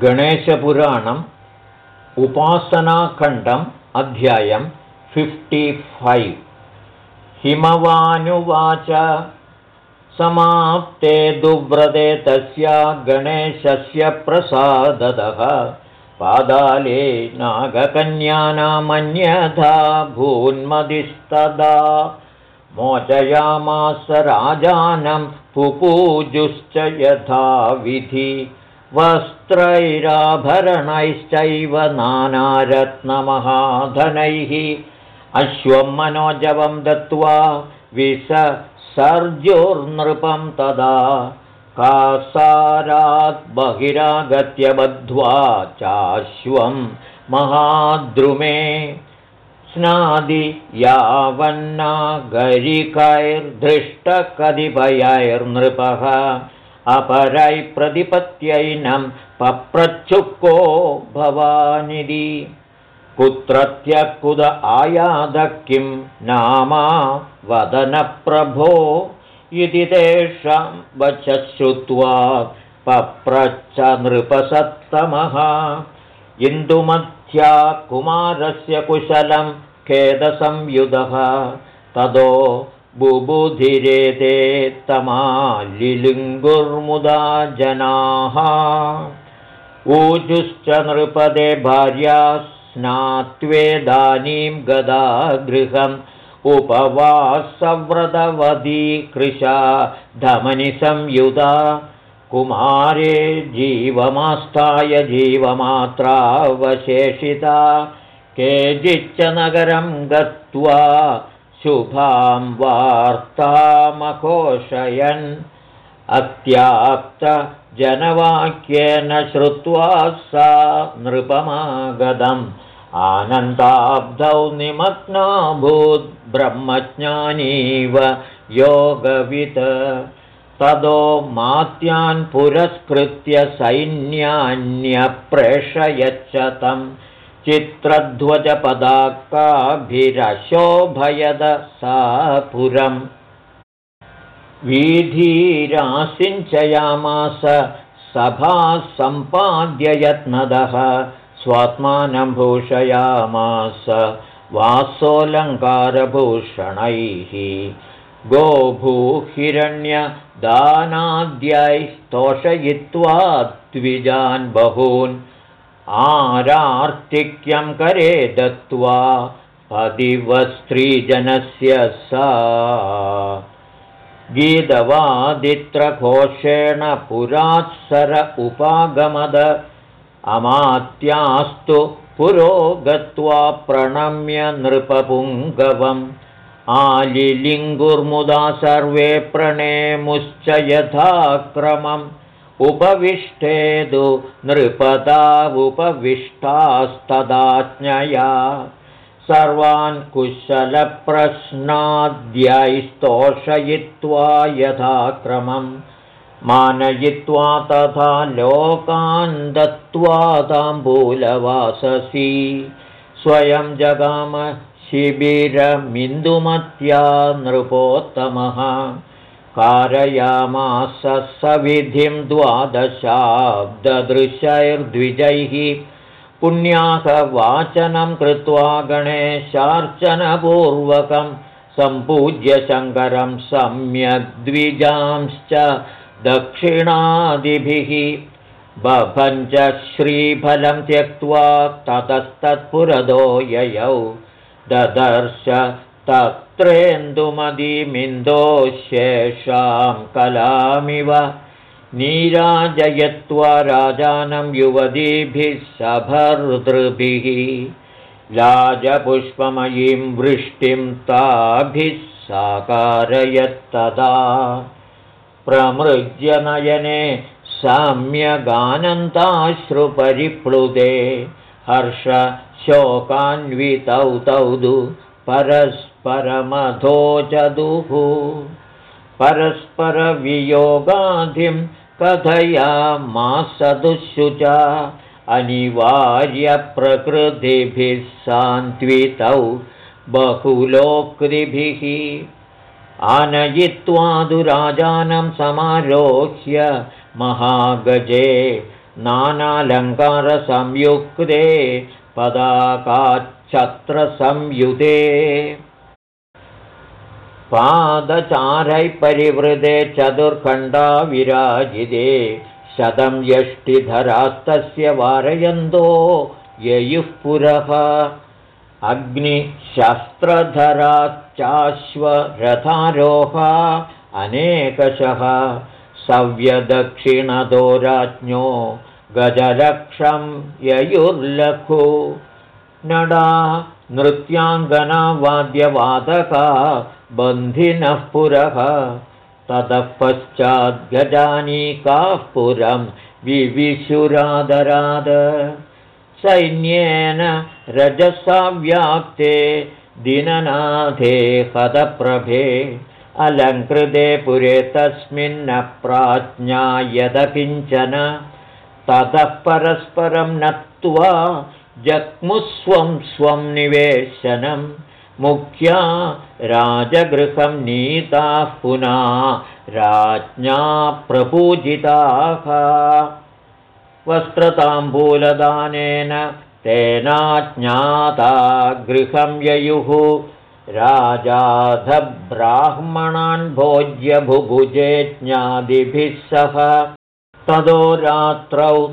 गणेशपुराणम् उपासनाखण्डम् अध्यायं फिफ्टिफैव् हिमवानुवाच। समाप्ते दुव्रते तस्या गणेशस्य प्रसादतः पादाले नागकन्यानामन्यथा भून्मदिस्तदा। मोचयामास राजानं पुपूजुश्च यथा विधि वस्त्रैराभरणैश्चैव नानारत्नमहाधनैः अश्वं मनोजवं दत्त्वा विससर्जुर्नृपं तदा कासारात् बहिरागत्य बद्ध्वा चाश्वं महाद्रुमे स्नादि यावन्नागरिकैर्धृष्टकतिपयैर्नृपः अपरै प्रतिपत्यैनं पप्रच्छुक्को भवानिधि। कुत्रत्यकुद आयाद किं नामा वदनप्रभो इति तेषां वच श्रुत्वा पप्रच्छ नृपसत्तमः। इन्दुमध्या कुमारस्य कुशलं खेदसंयुधः। तदो बुबुधिरे ते तमालिलिङ्गुर्मुदा जनाः ऊजुश्च नृपदे भार्या स्नात्वेदानीं गदा गृहम् उपवासव्रतवती कृशा धमनिसंयुधा कुमारे जीवमास्थाय जीवमात्रावशेषिता। केचिच्च नगरं गत्वा शुभां वार्तामघोषयन् अत्याप्तजनवाक्येन श्रुत्वा सा नृपमागतम्। आनन्दाब्धौ निमग्नाभूद्ब्रह्मज्ञानीव योगवित्। तदो मात्यान् पुरस्कृत्य सैन्यान्यप्रेषयच्च तम् चित्रध्वजपदाकाभिरशोभयद सा पुरम् वीधीरासिञ्चयामास सभा सम्पाद्य यत्नदः स्वात्मानं भूषयामास वासोऽलङ्कारभूषणैः। गोभूहिरण्यदानाद्यैस्तोषयित्वा द्विजान् बहून् आरार्तिक्यं करे दत्त्वा पदिवस्त्रीजनस्य सा गीतवादित्रघोषेण पुरात्सर उपागमद। अमात्यास्तु पुरो गत्वा प्रणम्य नृपपुङ्गवम्। आलिलिङ्गुर्मुदा सर्वे प्रणेमुश्च यथाक्रमम्। उपविष्टेदु नृपदावुपविष्टास्तदाज्ञया सर्वान् कुशलप्रश्नाद्यैस्तोषयित्वा यथाक्रमम् मानयित्वा तथा लोकान् दत्त्वा ताम्बूलवाससि। स्वयं जगाम शिबिरमिन्दुमत्या नृपोत्तमः। कारयामास सविधिं द्वादशाब्ददृशैर्द्विजैः पुण्याहवाचनं कृत्वा गणेशार्चनपूर्वकं सम्पूज्य शङ्करं सम्यग्द्विजांश्च दक्षिणादिभिः बभञ्च श्रीफलं त्यक्त्वा ततस्तत्पुरदो ययौ ददर्श तत्रेन्दुमदीमिन्दोशेषां कलामिव नीराजयत्वा राजानं युवतीभिः सभर्तृभिः लाजपुष्पमयीं वृष्टिं ताभिः साकारयत्तदा। प्रमृज्यनयने साम्यगानन्ताश्रुपरिप्लुते हर्षशोकान्वितौ तौ दु परस्परमधोचदुः परस्परवियोगाधिं कथयामासदुःशुचा अनिवार्यप्रकृतिभिः सान्त्वितौ बहुलोक्तिभिः आनयित्वा दुराजानं समारोह्य महागजे नानालङ्कारसंयुक्ते पदाकाच्छत्रसंयुते पादचारै परिवृते चतुर्खण्डा विराजिते शतं यष्टिधरास्तस्य वारयन्तो ययुः पुरः। अग्निशस्त्रधराश्चाश्वरथारोहा अनेकशः। सव्यदक्षिणतो राज्ञो गजलक्षं ययुर्लघु। नडा नृत्याङ्गनावाद्यवादका बन्धिनः पुरः। ततः पश्चाद्गजानीकाः पुरं विविशुरादराद। सैन्येन रजसा व्याप्ते दिननाथे हतप्रभे अलङ्कृते पुरे तस्मिन्न प्राज्ञायद किञ्चन ततः परस्परं नत्वा जग्मुस्वं स्वं निवेशनं मुख्या राजगृहं नीताः पुनः राज्ञा प्रपूजिताः। वस्त्रताम्बूलदानेन तेनाज्ञाता गृहं ययुः। राजाधब्राह्मणान् भोज्यभुभुजे ज्ञादिभिः सह। ततो रात्रौ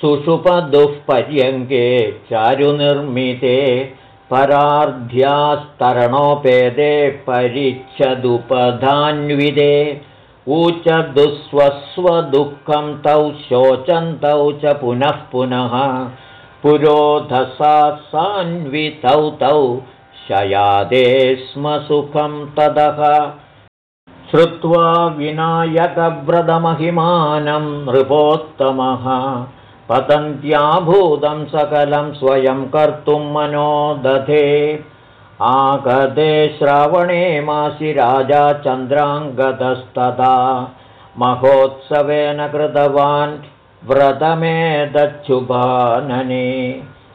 सुषुपदुःपर्यङ्के चारुनिर्मिते परार्ध्यास्तरणोपेदे परिच्छदुपधान्विदे ऊचदुःस्वस्वदुःखं तौ शोचन्तौ च पुनः पुनः। पुरोधसा सान्वितौ तौ शयादे स्म सुखं ततः श्रुत्वा विनायकव्रतमहिमानं नृपोत्तमः पतन्त्याभूतं सकलं स्वयं कर्तुं मनो दधे आगते श्रावणे मासि राजा चन्द्राङ्गतस्तदा महोत्सवेन कृतवान् व्रतमेदच्छुभानने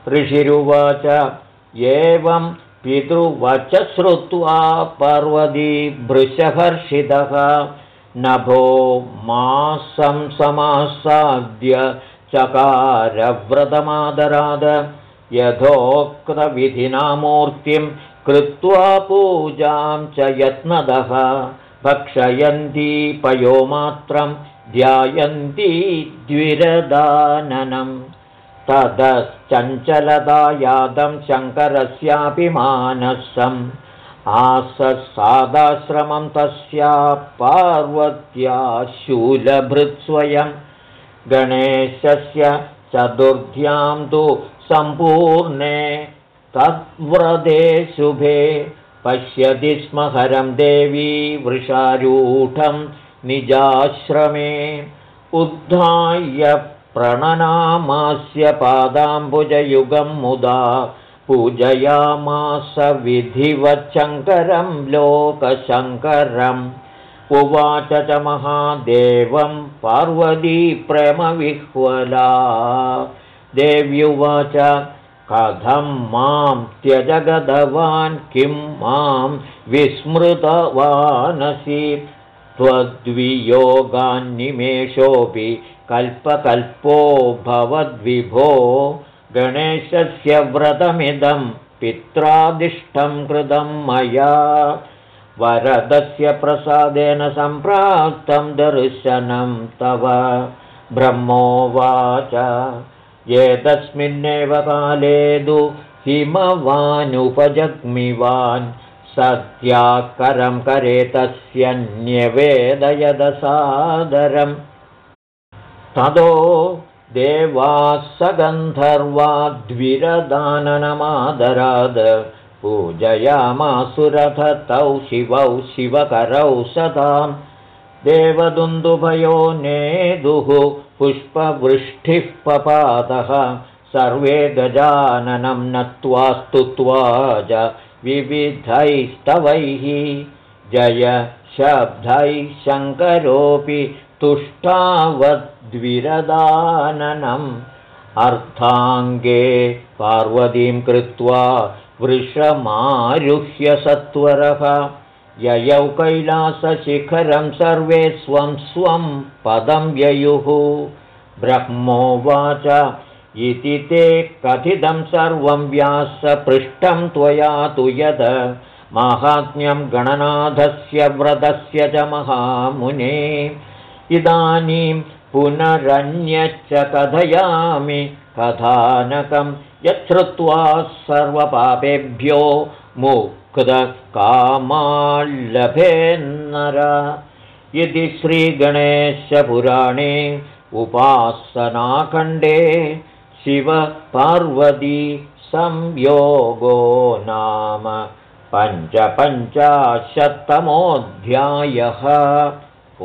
ऋषिरुवाच एवं पितृवच श्रुत्वा पर्वती भृशहर्षितः। नभो मासं समासाद्य चकारव्रतमादराद यथोक्तविधिना मूर्तिं कृत्वा पूजां च यत्नदः। भक्षयन्ती पयोमात्रं ध्यायन्ती द्विरदाननं। ततश्चञ्चलदा यादं शङ्करस्यापि मानसम्। आससादाश्रमं तस्या पार्वत्या शूलभृत्स्वयम् गणेशस्य चतुर्ध्यां तु सम्पूर्णे तद्व्रते शुभे पश्यति स्म हरं देवी वृषारूढं निजाश्रमे उद्धाय प्रणनामास्य पादाम्बुजयुगं मुदा पूजयामास विधिवच्छङ्करं लोकशङ्करम् उवाच च महादेवं पार्वती प्रेमविह्वला। देव्युवाच कथं मां त्यजगतवान् किं मां विस्मृतवानसि? त्वद्वियोगान्निमेषोऽपि कल्पकल्पो भवद्विभो। गणेशस्य व्रतमिदं पित्रादिष्टं कृतं मया वरदस्य प्रसादेन सम्प्राप्तं दर्शनं तव ब्रह्मोवाच। एतस्मिन्नेव काले दु हिमवानुपजग्मिवान् सत्याकरं करे तस्य न्यवेदयदसादरम्। ततो देवासगन्धर्वाद्विरदाननमादराद पूजयामासुरथतौ शिवौ शिवकरौ सतां देवदुन्दुभयो नेदुः पुष्पवृष्टिः पपातः सर्वे गजाननं नत्वा स्तुत्वा च विविधैस्तवैः। जय शब्दैः शङ्करोऽपि तुष्टावद्विरदाननम्। अर्थाङ्गे पार्वतीं कृत्वा वृषमारुह्य सत्वरः ययौ कैलासशिखरं सर्वे स्वं स्वं पदं ययुः। ब्रह्मोवाच इति ते कथितं सर्वं व्यासपृष्ठं त्वया तु यद। माहात्म्यं गणनाथस्य व्रतस्य च महामुने। इदानीं पुनरन्यच्च कथयामि कथानकं यच्छ्रुत्वा सर्वपापेभ्यो मुक्तकामाल्लभेन्नर। इति श्रीगणेशपुराणे उपासनाखण्डे शिवपार्वती संयोगो नाम पञ्चपञ्चाशत्तमोऽध्यायः। ओ